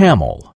camel.